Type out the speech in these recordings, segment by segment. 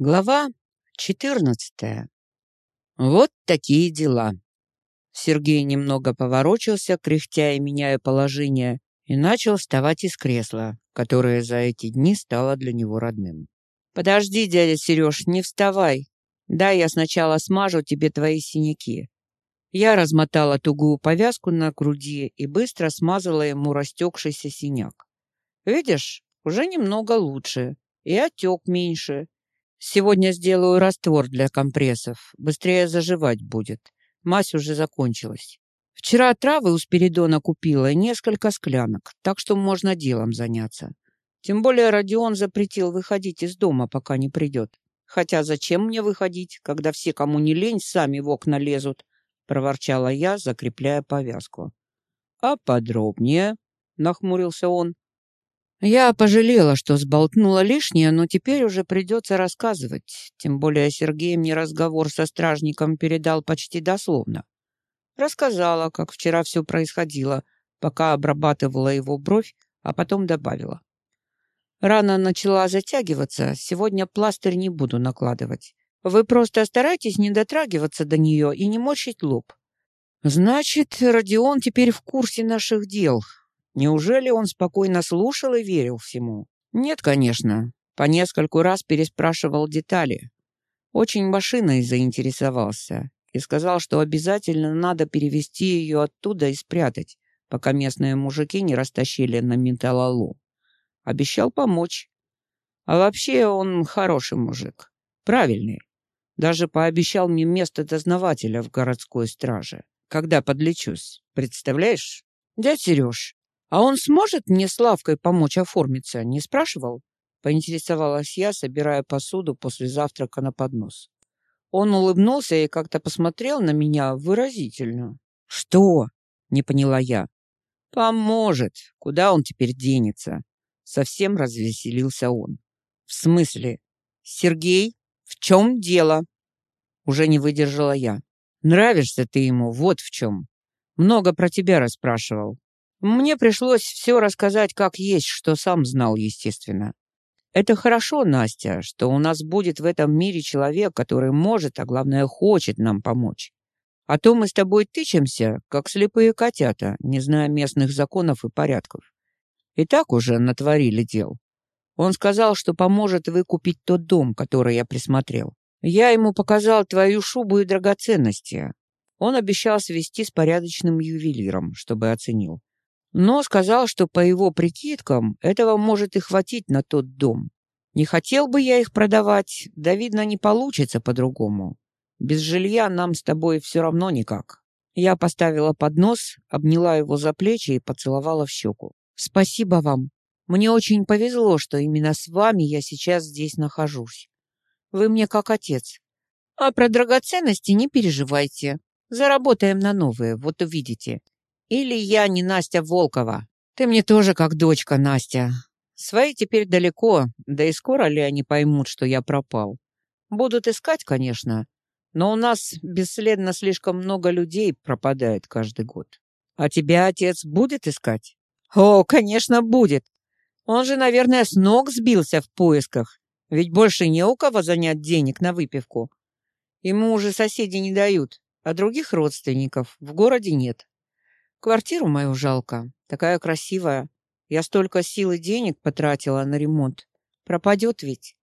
Глава 14. Вот такие дела. Сергей немного поворочился, кряхтя и меняя положение, и начал вставать из кресла, которое за эти дни стало для него родным. «Подожди, дядя Сереж, не вставай. Да, я сначала смажу тебе твои синяки». Я размотала тугую повязку на груди и быстро смазала ему растекшийся синяк. «Видишь, уже немного лучше, и отек меньше, Сегодня сделаю раствор для компрессов. Быстрее заживать будет. Мазь уже закончилась. Вчера травы у Спиридона купила несколько склянок, так что можно делом заняться. Тем более Родион запретил выходить из дома, пока не придет. Хотя зачем мне выходить, когда все, кому не лень, сами в окна лезут? Проворчала я, закрепляя повязку. А подробнее? Нахмурился он. Я пожалела, что сболтнула лишнее, но теперь уже придется рассказывать. Тем более Сергей мне разговор со стражником передал почти дословно. Рассказала, как вчера все происходило, пока обрабатывала его бровь, а потом добавила. Рана начала затягиваться, сегодня пластырь не буду накладывать. Вы просто старайтесь не дотрагиваться до нее и не морщить лоб. Значит, Родион теперь в курсе наших дел, Неужели он спокойно слушал и верил всему? Нет, конечно. По нескольку раз переспрашивал детали. Очень машиной заинтересовался и сказал, что обязательно надо перевести ее оттуда и спрятать, пока местные мужики не растащили на металлолу. Обещал помочь. А вообще он хороший мужик. Правильный. Даже пообещал мне место дознавателя в городской страже, когда подлечусь. Представляешь? Дядь Сереж, «А он сможет мне с Лавкой помочь оформиться?» Не спрашивал? Поинтересовалась я, собирая посуду после завтрака на поднос. Он улыбнулся и как-то посмотрел на меня выразительно. «Что?» — не поняла я. «Поможет. Куда он теперь денется?» Совсем развеселился он. «В смысле? Сергей, в чем дело?» Уже не выдержала я. «Нравишься ты ему, вот в чем. Много про тебя расспрашивал. Мне пришлось все рассказать как есть, что сам знал, естественно. Это хорошо, Настя, что у нас будет в этом мире человек, который может, а главное, хочет нам помочь. А то мы с тобой тычемся, как слепые котята, не зная местных законов и порядков. И так уже натворили дел. Он сказал, что поможет выкупить тот дом, который я присмотрел. Я ему показал твою шубу и драгоценности. Он обещал свести с порядочным ювелиром, чтобы оценил но сказал, что по его прикидкам этого может и хватить на тот дом. Не хотел бы я их продавать, да, видно, не получится по-другому. Без жилья нам с тобой все равно никак. Я поставила поднос, обняла его за плечи и поцеловала в щеку. Спасибо вам. Мне очень повезло, что именно с вами я сейчас здесь нахожусь. Вы мне как отец. А про драгоценности не переживайте. Заработаем на новые, вот увидите. Или я не Настя Волкова. Ты мне тоже как дочка, Настя. Свои теперь далеко, да и скоро ли они поймут, что я пропал. Будут искать, конечно, но у нас бесследно слишком много людей пропадает каждый год. А тебя отец будет искать? О, конечно, будет. Он же, наверное, с ног сбился в поисках, ведь больше не у кого занять денег на выпивку. Ему уже соседи не дают, а других родственников в городе нет. Квартиру мою жалко. Такая красивая. Я столько сил и денег потратила на ремонт. Пропадет ведь.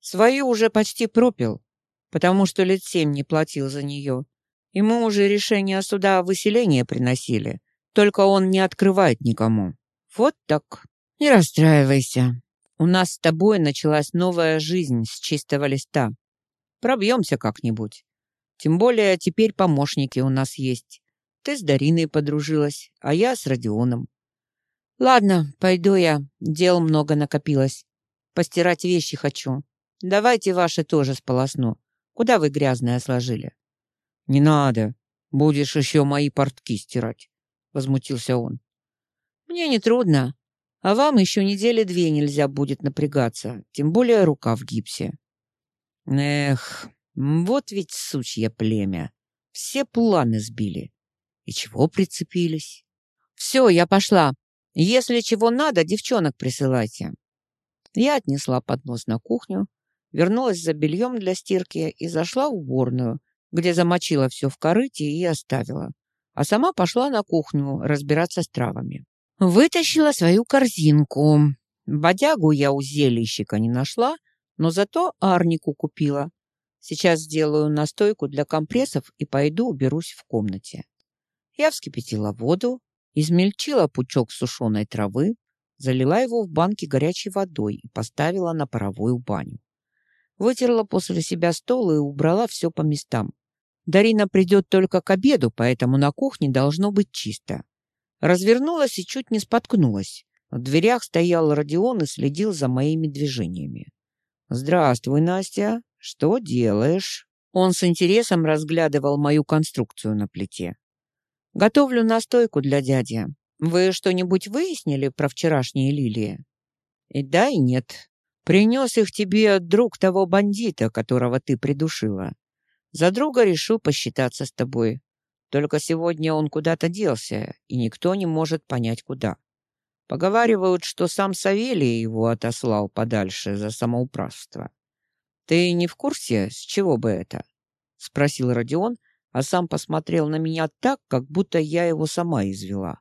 Свою уже почти пропил, потому что лет семь не платил за нее. Ему уже решение суда о выселении приносили. Только он не открывает никому. Вот так. Не расстраивайся. У нас с тобой началась новая жизнь с чистого листа. Пробьемся как-нибудь. Тем более теперь помощники у нас есть. Ты с Дариной подружилась, а я с Родионом. Ладно, пойду я. Дел много накопилось. Постирать вещи хочу. Давайте ваши тоже сполосну. Куда вы грязное сложили? Не надо. Будешь еще мои портки стирать, возмутился он. Мне не трудно, а вам еще недели две нельзя будет напрягаться, тем более рука в гипсе. Эх, вот ведь сучье племя. Все планы сбили. И чего прицепились? Все, я пошла. Если чего надо, девчонок присылайте. Я отнесла поднос на кухню, вернулась за бельем для стирки и зашла в уборную, где замочила все в корыте и оставила. А сама пошла на кухню разбираться с травами. Вытащила свою корзинку. Бодягу я у зельщика не нашла, но зато арнику купила. Сейчас сделаю настойку для компрессов и пойду уберусь в комнате. Я вскипятила воду, измельчила пучок сушеной травы, залила его в банки горячей водой и поставила на паровую баню. Вытерла после себя стол и убрала все по местам. Дарина придет только к обеду, поэтому на кухне должно быть чисто. Развернулась и чуть не споткнулась. В дверях стоял Родион и следил за моими движениями. «Здравствуй, Настя. Что делаешь?» Он с интересом разглядывал мою конструкцию на плите. «Готовлю настойку для дяди. Вы что-нибудь выяснили про вчерашние лилии?» «И да, и нет. Принес их тебе друг того бандита, которого ты придушила. За друга решил посчитаться с тобой. Только сегодня он куда-то делся, и никто не может понять, куда. Поговаривают, что сам Савелий его отослал подальше за самоуправство. Ты не в курсе, с чего бы это? Спросил Родион, а сам посмотрел на меня так, как будто я его сама извела.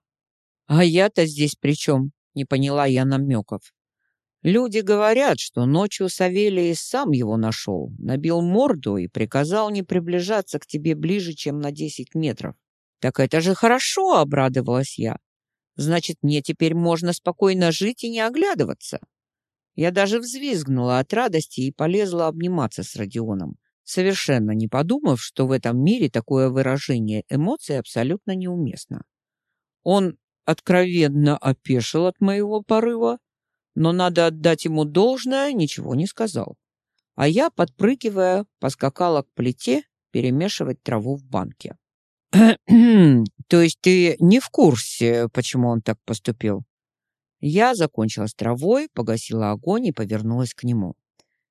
А я-то здесь при чем? Не поняла я намеков. Люди говорят, что ночью Савелий сам его нашел, набил морду и приказал не приближаться к тебе ближе, чем на десять метров. Так это же хорошо, обрадовалась я. Значит, мне теперь можно спокойно жить и не оглядываться. Я даже взвизгнула от радости и полезла обниматься с Родионом, совершенно не подумав, что в этом мире такое выражение эмоций абсолютно неуместно. Он откровенно опешил от моего порыва, но надо отдать ему должное, ничего не сказал. А я, подпрыгивая, поскакала к плите перемешивать траву в банке. То есть ты не в курсе, почему он так поступил? Я закончила с травой, погасила огонь и повернулась к нему.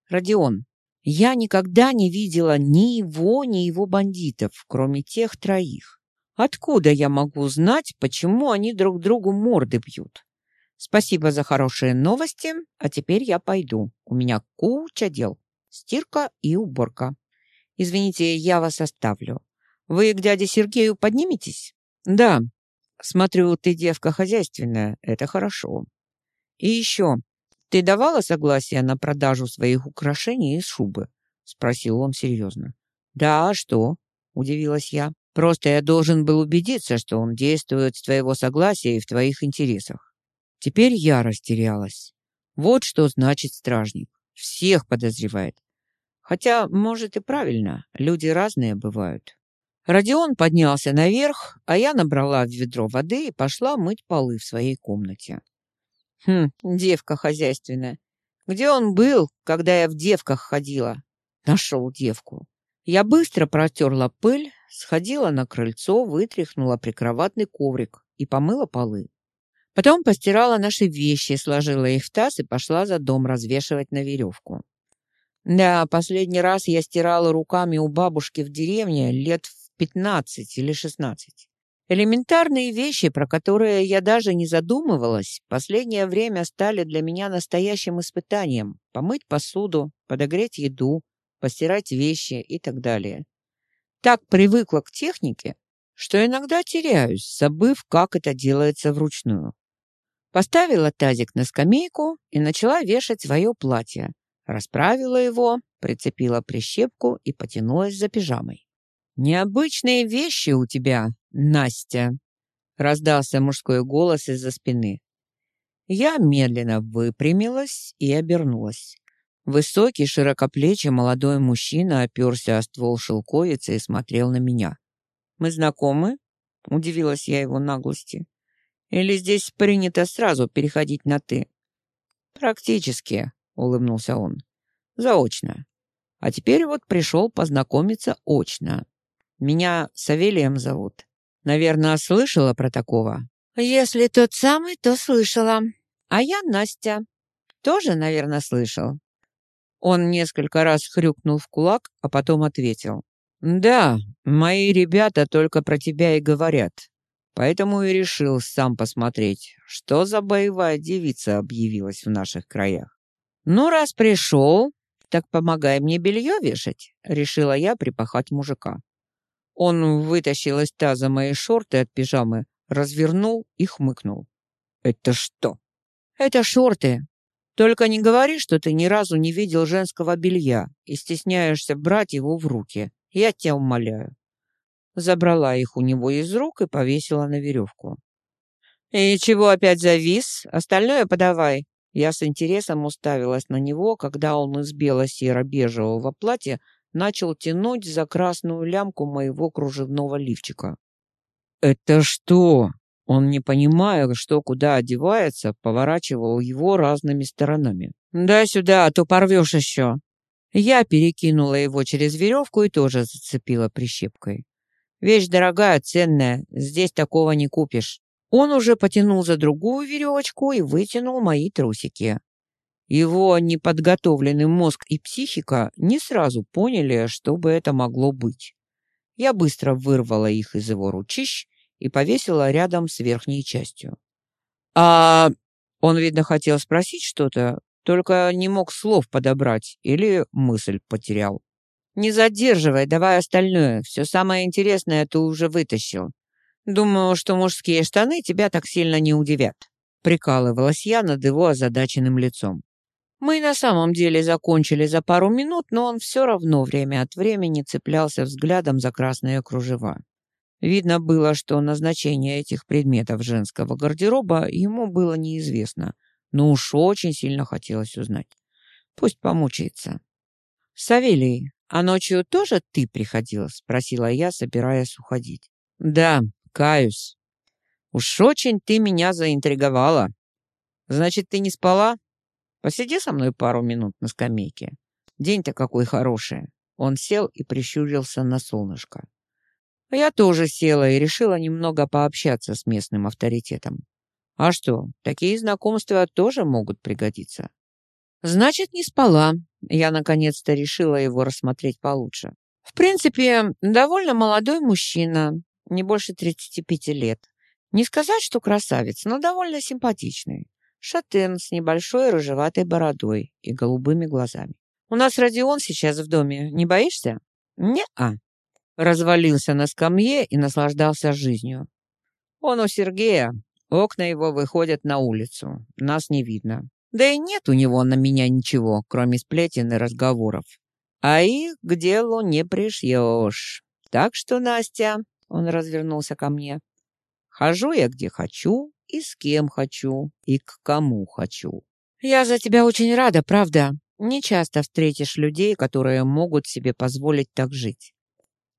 Родион, я никогда не видела ни его, ни его бандитов, кроме тех троих. Откуда я могу знать, почему они друг другу морды бьют? Спасибо за хорошие новости, а теперь я пойду. У меня куча дел. Стирка и уборка. Извините, я вас оставлю. Вы к дяде Сергею подниметесь? Да. Смотрю, ты девка хозяйственная. Это хорошо. И еще. Ты давала согласие на продажу своих украшений из шубы? Спросил он серьезно. Да, а что? Удивилась я. Просто я должен был убедиться, что он действует с твоего согласия и в твоих интересах. Теперь я растерялась. Вот что значит стражник. Всех подозревает. Хотя, может, и правильно. Люди разные бывают. Родион поднялся наверх, а я набрала в ведро воды и пошла мыть полы в своей комнате. Хм, девка хозяйственная. Где он был, когда я в девках ходила? Нашел девку. Я быстро протерла пыль, сходила на крыльцо, вытряхнула прикроватный коврик и помыла полы. Потом постирала наши вещи, сложила их в таз и пошла за дом развешивать на веревку. Да, последний раз я стирала руками у бабушки в деревне лет в 15 или 16. Элементарные вещи, про которые я даже не задумывалась, последнее время стали для меня настоящим испытанием. Помыть посуду, подогреть еду, постирать вещи и так далее. Так привыкла к технике, что иногда теряюсь, забыв, как это делается вручную. Поставила тазик на скамейку и начала вешать свое платье. Расправила его, прицепила прищепку и потянулась за пижамой. «Необычные вещи у тебя, Настя!» — раздался мужской голос из-за спины. Я медленно выпрямилась и обернулась. Высокий, широкоплечий молодой мужчина оперся о ствол шелковицы и смотрел на меня. «Мы знакомы?» — удивилась я его наглости. «Или здесь принято сразу переходить на «ты»?» «Практически», — улыбнулся он. «Заочно. А теперь вот пришел познакомиться очно. Меня Савелием зовут. Наверное, слышала про такого? Если тот самый, то слышала. А я Настя. Тоже, наверное, слышал. Он несколько раз хрюкнул в кулак, а потом ответил. «Да, мои ребята только про тебя и говорят. Поэтому и решил сам посмотреть, что за боевая девица объявилась в наших краях. Ну, раз пришел, так помогай мне белье вешать», — решила я припахать мужика. Он вытащил из таза мои шорты от пижамы, развернул и хмыкнул. «Это что?» «Это шорты. Только не говори, что ты ни разу не видел женского белья и стесняешься брать его в руки. Я тебя умоляю». Забрала их у него из рук и повесила на веревку. «И чего опять завис? Остальное подавай». Я с интересом уставилась на него, когда он из бело-серо-бежевого платья начал тянуть за красную лямку моего кружевного лифчика. «Это что?» Он, не понимая, что куда одевается, поворачивал его разными сторонами. «Дай сюда, а то порвешь еще!» Я перекинула его через веревку и тоже зацепила прищепкой. «Вещь дорогая, ценная, здесь такого не купишь». Он уже потянул за другую веревочку и вытянул мои трусики. Его неподготовленный мозг и психика не сразу поняли, что бы это могло быть. Я быстро вырвала их из его ручищ и повесила рядом с верхней частью. «А...» Он, видно, хотел спросить что-то, только не мог слов подобрать или мысль потерял. «Не задерживай, давай остальное. Все самое интересное ты уже вытащил. Думаю, что мужские штаны тебя так сильно не удивят», — прикалывалась я над его озадаченным лицом. Мы на самом деле закончили за пару минут, но он все равно время от времени цеплялся взглядом за красные кружева. Видно было, что назначение этих предметов женского гардероба ему было неизвестно, но уж очень сильно хотелось узнать. Пусть помучается. «Савелий, а ночью тоже ты приходил?» — спросила я, собираясь уходить. «Да, Каюсь. Уж очень ты меня заинтриговала. Значит, ты не спала? Посиди со мной пару минут на скамейке. День-то какой хороший. Он сел и прищурился на солнышко. Я тоже села и решила немного пообщаться с местным авторитетом. А что, такие знакомства тоже могут пригодиться. Значит, не спала. Я наконец-то решила его рассмотреть получше. В принципе, довольно молодой мужчина, не больше 35 лет. Не сказать, что красавец, но довольно симпатичный. Шатен с небольшой рыжеватой бородой и голубыми глазами. «У нас Родион сейчас в доме. Не боишься?» «Не-а». Развалился на скамье и наслаждался жизнью. «Он у Сергея. Окна его выходят на улицу. Нас не видно. Да и нет у него на меня ничего, кроме сплетен и разговоров. А их к делу не пришьешь. Так что, Настя, он развернулся ко мне. Хожу я где хочу, и с кем хочу, и к кому хочу. Я за тебя очень рада, правда. Не часто встретишь людей, которые могут себе позволить так жить.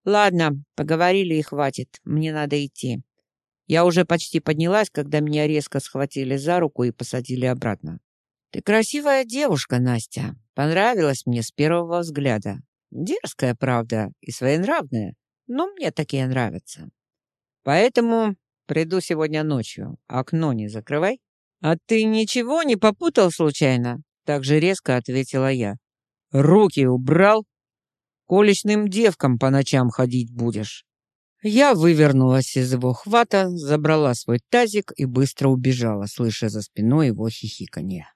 Ладно, поговорили и хватит. Мне надо идти. Я уже почти поднялась, когда меня резко схватили за руку и посадили обратно. Ты красивая девушка, Настя. Понравилась мне с первого взгляда. Дерзкая, правда, и своенравная но мне такие нравятся. Поэтому приду сегодня ночью. Окно не закрывай. А ты ничего не попутал случайно? Так же резко ответила я. Руки убрал? Колечным девкам по ночам ходить будешь. Я вывернулась из его хвата, забрала свой тазик и быстро убежала, слыша за спиной его хихиканье.